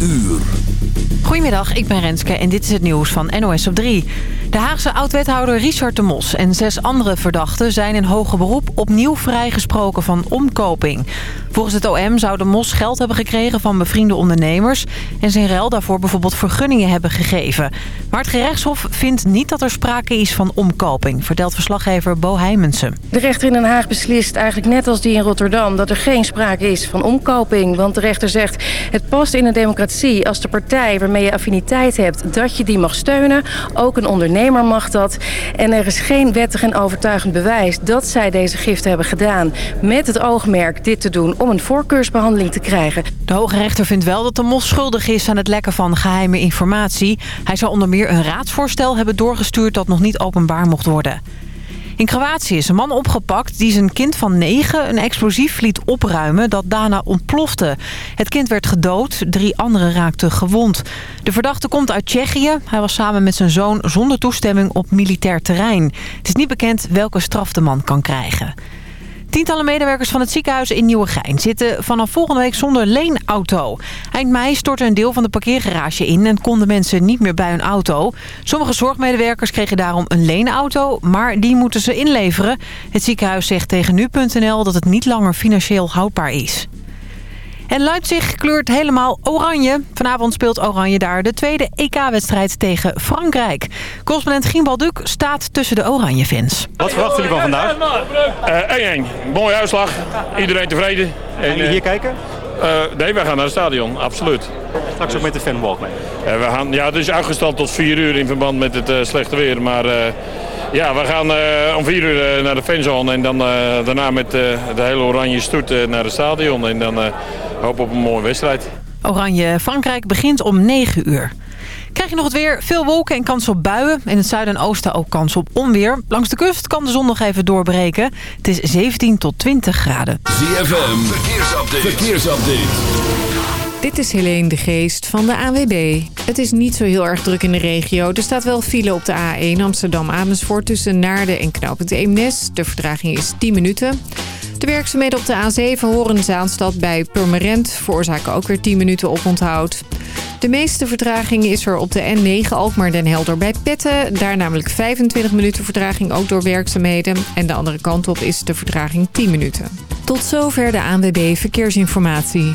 uur. Goedemiddag, ik ben Renske en dit is het nieuws van NOS op 3. De Haagse oud-wethouder Richard de Mos en zes andere verdachten... zijn in hoger beroep opnieuw vrijgesproken van omkoping. Volgens het OM zou de Mos geld hebben gekregen van bevriende ondernemers... en zijn ruil daarvoor bijvoorbeeld vergunningen hebben gegeven. Maar het gerechtshof vindt niet dat er sprake is van omkoping... vertelt verslaggever Bo Heimensen. De rechter in Den Haag beslist eigenlijk net als die in Rotterdam... dat er geen sprake is van omkoping. Want de rechter zegt, het past in een democratie als de partij... waarmee je affiniteit hebt, dat je die mag steunen. Ook een ondernemer mag dat. En er is geen wettig en overtuigend bewijs dat zij deze giften hebben gedaan... met het oogmerk dit te doen om een voorkeursbehandeling te krijgen. De Hoge Rechter vindt wel dat de mos schuldig is aan het lekken van geheime informatie. Hij zou onder meer een raadsvoorstel hebben doorgestuurd dat nog niet openbaar mocht worden. In Kroatië is een man opgepakt die zijn kind van negen een explosief liet opruimen dat daarna ontplofte. Het kind werd gedood, drie anderen raakten gewond. De verdachte komt uit Tsjechië. Hij was samen met zijn zoon zonder toestemming op militair terrein. Het is niet bekend welke straf de man kan krijgen. Tientallen medewerkers van het ziekenhuis in Nieuwegein zitten vanaf volgende week zonder leenauto. Eind mei stortte een deel van de parkeergarage in en konden mensen niet meer bij hun auto. Sommige zorgmedewerkers kregen daarom een leenauto, maar die moeten ze inleveren. Het ziekenhuis zegt tegen nu.nl dat het niet langer financieel houdbaar is. En Leipzig kleurt helemaal oranje. Vanavond speelt Oranje daar de tweede EK-wedstrijd tegen Frankrijk. Correspondent Gimbal Duk staat tussen de Oranje-fans. Wat verwachten jullie van vandaag? 1-1. Mooie uitslag. Iedereen tevreden. Gaan jullie hier kijken? Uh, nee, wij gaan naar het stadion, absoluut. Straks ook met de fanwalk mee? Uh, we gaan, ja, het is uitgesteld tot 4 uur in verband met het uh, slechte weer. Maar ja, we gaan om 4 uur naar de fanzone en dan daarna met de hele oranje stoet naar het stadion. En dan hopen op een mooie wedstrijd. Oranje-Frankrijk begint om 9 uur. Krijg je nog het weer? Veel wolken en kans op buien. In het zuiden en oosten ook kans op onweer. Langs de kust kan de zon nog even doorbreken. Het is 17 tot 20 graden. ZFM, verkeersupdate. verkeersupdate. Dit is Helene de Geest van de AWB. Het is niet zo heel erg druk in de regio. Er staat wel file op de A1 Amsterdam-Amersfoort tussen Naarden en Knoopend Eemnes. De vertraging is 10 minuten. De werkzaamheden op de A7 horen Zaanstad bij Purmerend veroorzaken ook weer 10 minuten oponthoud. De meeste vertraging is er op de N9 Alkmaar den Helder bij Petten. Daar namelijk 25 minuten vertraging ook door werkzaamheden. En de andere kant op is de vertraging 10 minuten. Tot zover de ANWB Verkeersinformatie.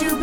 you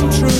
come true.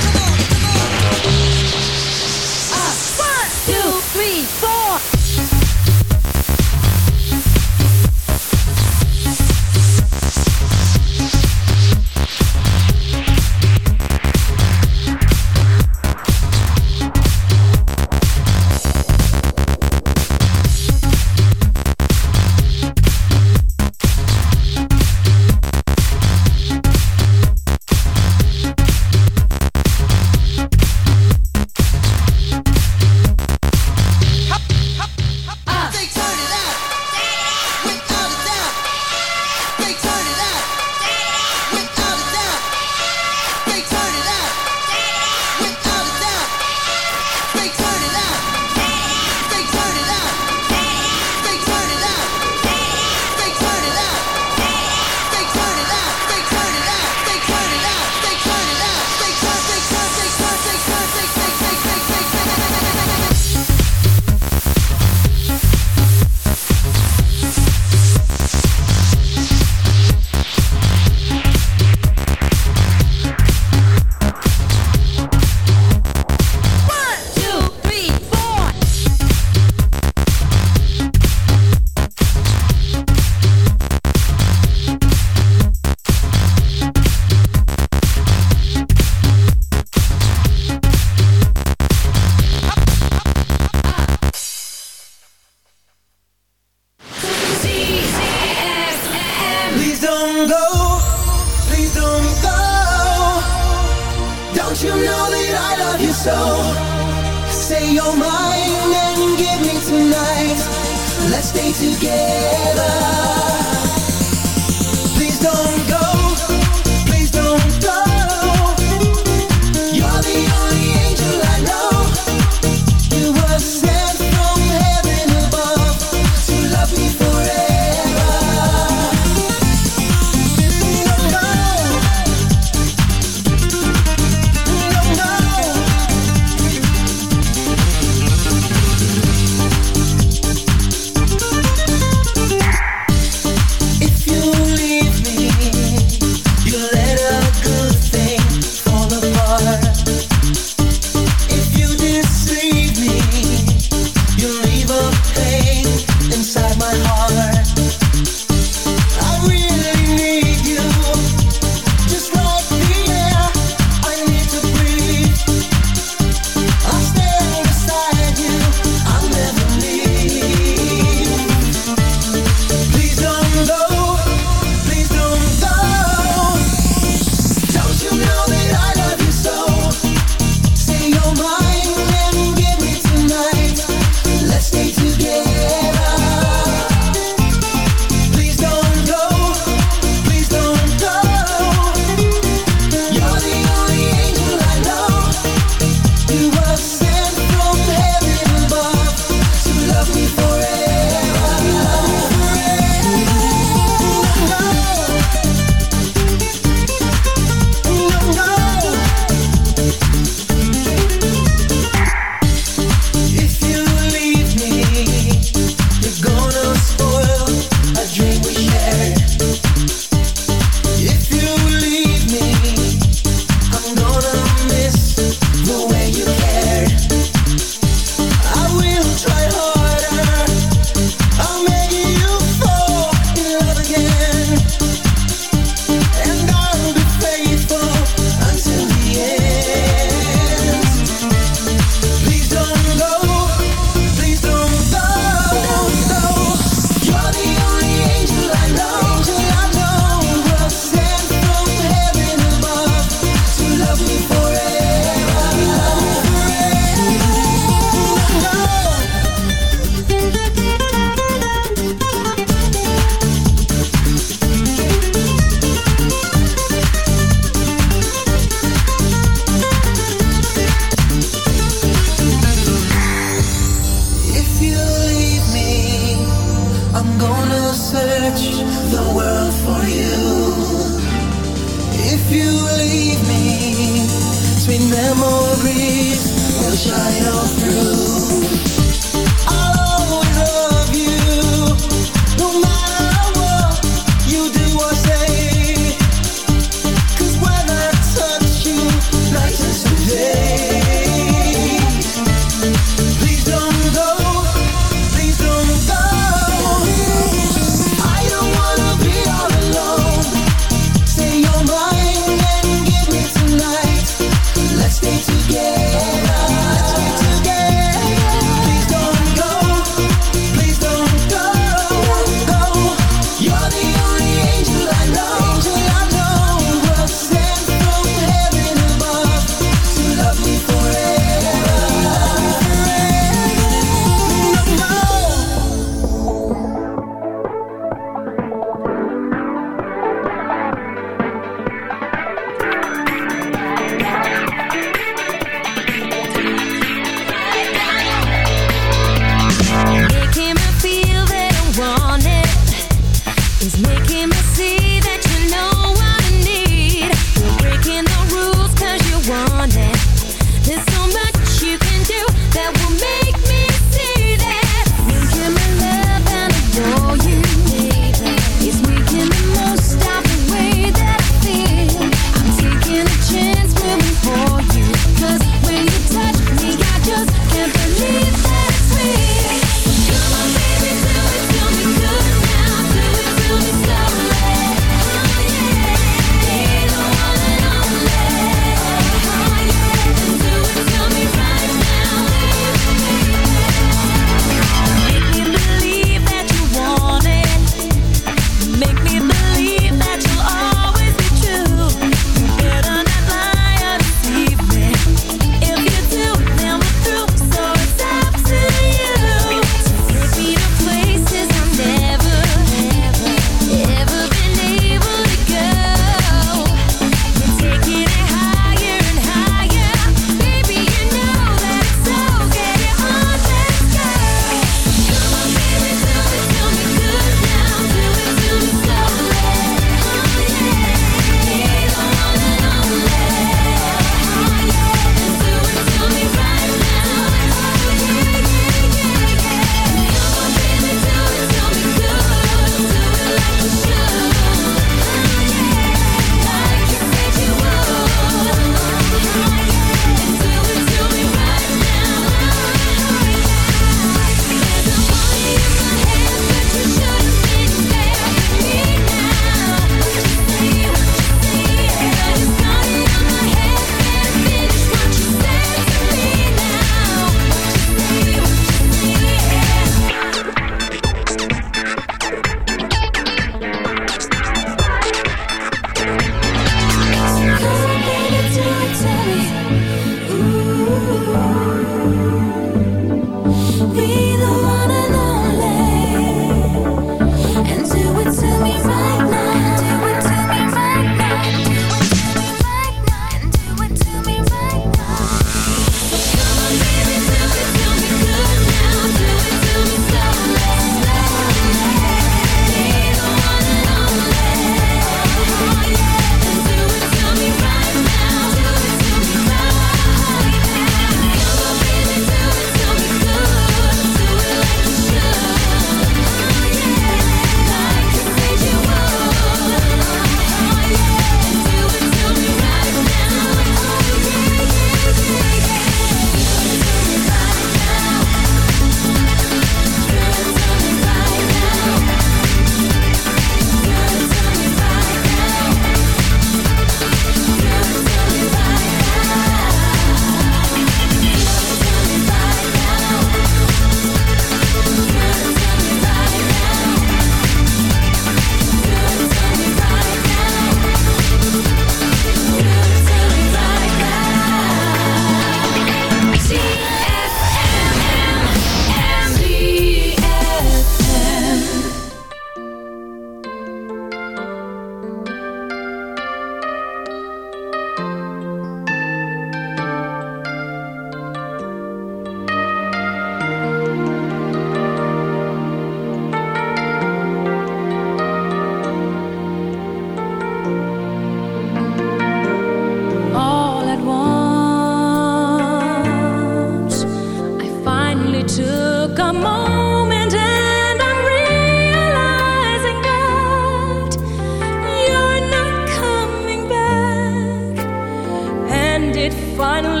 finally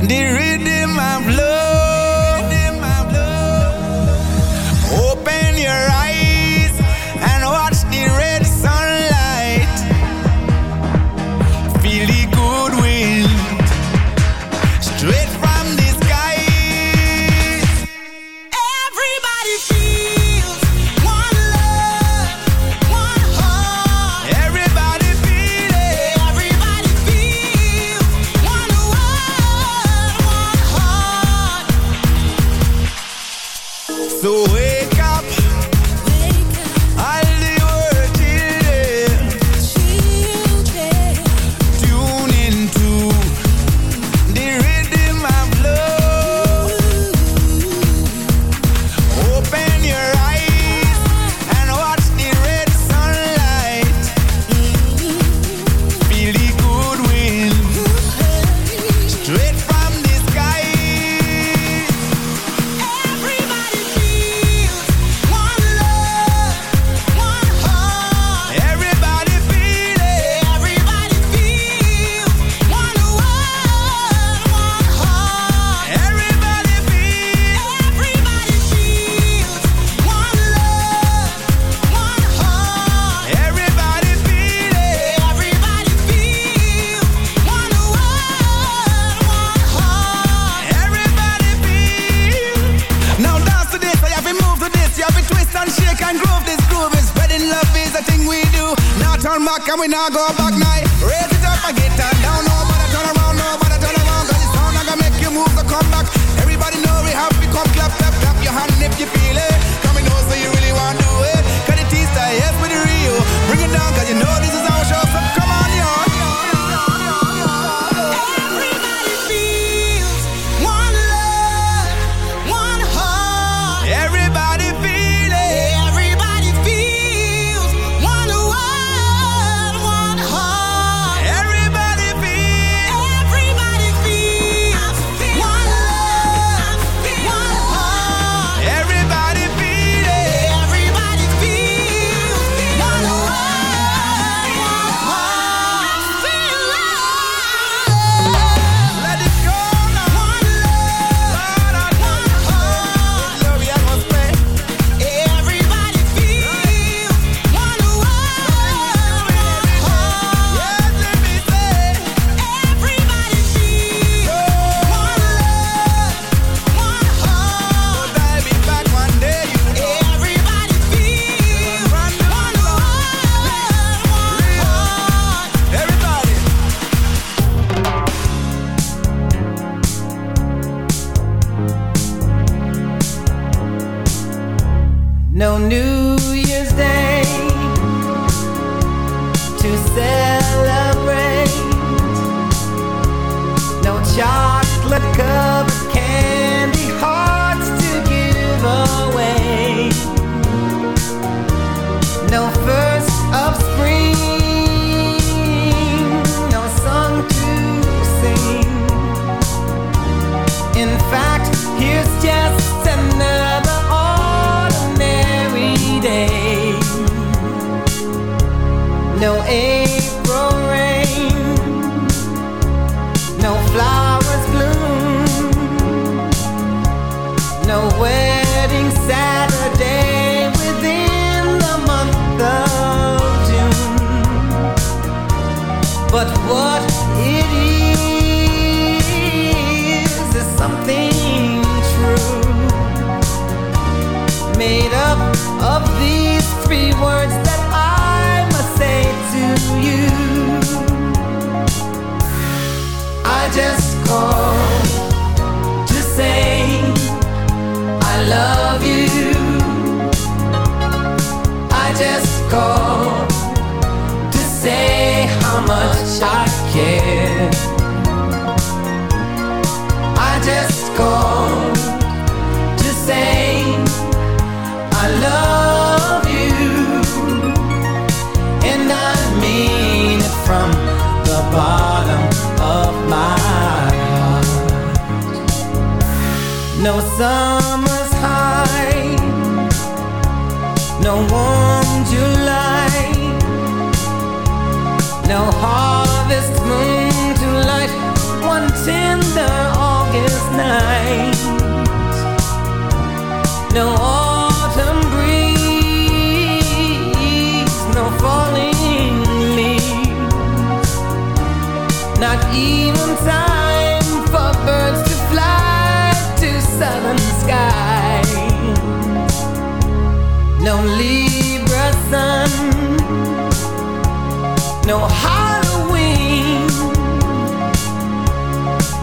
the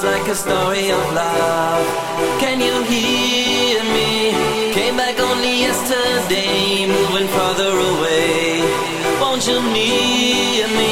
a story of love. Can you hear me? Came back only yesterday, moving farther away. Won't you near me?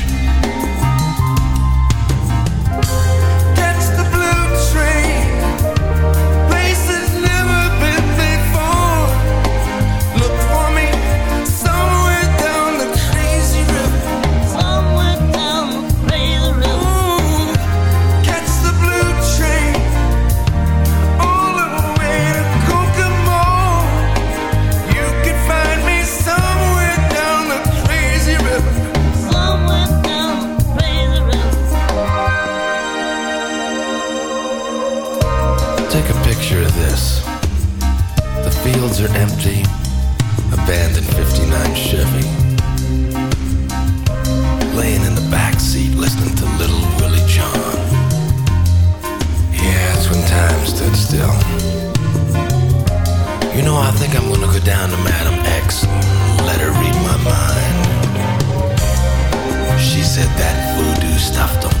think I'm gonna go down to Madam X let her read my mind. She said that voodoo stuff don't